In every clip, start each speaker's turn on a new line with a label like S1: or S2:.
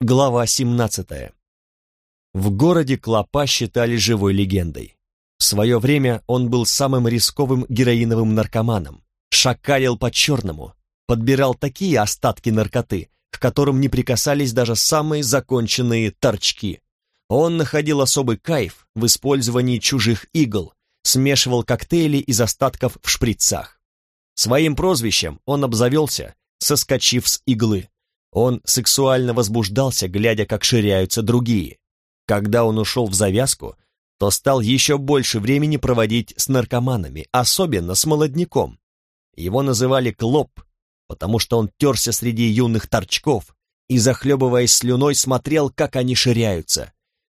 S1: Глава 17. В городе Клопа считали живой легендой. В свое время он был самым рисковым героиновым наркоманом, шакалил по-черному, подбирал такие остатки наркоты, к которым не прикасались даже самые законченные торчки. Он находил особый кайф в использовании чужих игл, смешивал коктейли из остатков в шприцах. Своим прозвищем он обзавелся, соскочив с иглы. Он сексуально возбуждался, глядя, как ширяются другие. Когда он ушел в завязку, то стал еще больше времени проводить с наркоманами, особенно с молодняком. Его называли Клоп, потому что он терся среди юных торчков и, захлебываясь слюной, смотрел, как они ширяются.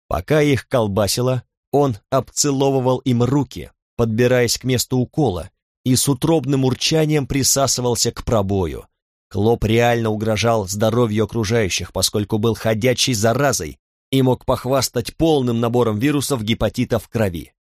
S1: Пока их колбасило, он обцеловывал им руки, подбираясь к месту укола, и с утробным урчанием присасывался к пробою. Клоп реально угрожал здоровью окружающих, поскольку был ходячей заразой и мог похвастать полным набором вирусов гепатита в крови.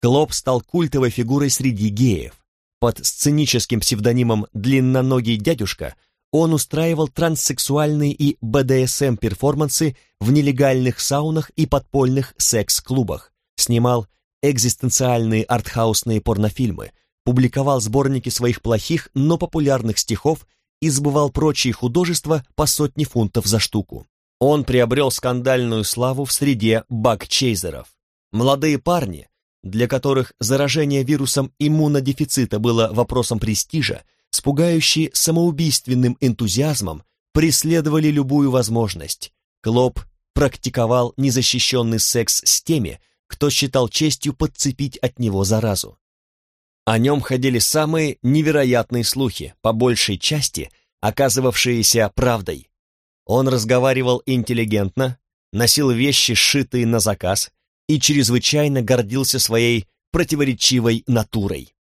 S1: Клоп стал культовой фигурой среди геев. Под сценическим псевдонимом «Длинноногий дядюшка» он устраивал транссексуальные и БДСМ-перформансы в нелегальных саунах и подпольных секс-клубах, снимал экзистенциальные артхаусные порнофильмы, публиковал сборники своих плохих, но популярных стихов и сбывал прочие художества по сотне фунтов за штуку. Он приобрел скандальную славу в среде бакчейзеров. Молодые парни, для которых заражение вирусом иммунодефицита было вопросом престижа, с пугающей самоубийственным энтузиазмом преследовали любую возможность. Клоп практиковал незащищенный секс с теми, кто считал честью подцепить от него заразу. О нем ходили самые невероятные слухи, по большей части оказывавшиеся правдой. Он разговаривал интеллигентно, носил вещи, сшитые на заказ, и чрезвычайно гордился своей противоречивой натурой.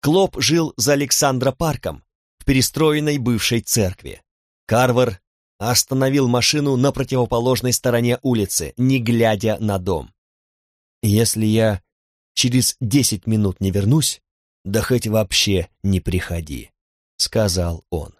S1: Клоп жил за Александра парком, в перестроенной бывшей церкви. Карвер остановил машину на противоположной стороне улицы, не глядя на дом. «Если я через десять минут не вернусь, да хоть вообще не приходи», — сказал он.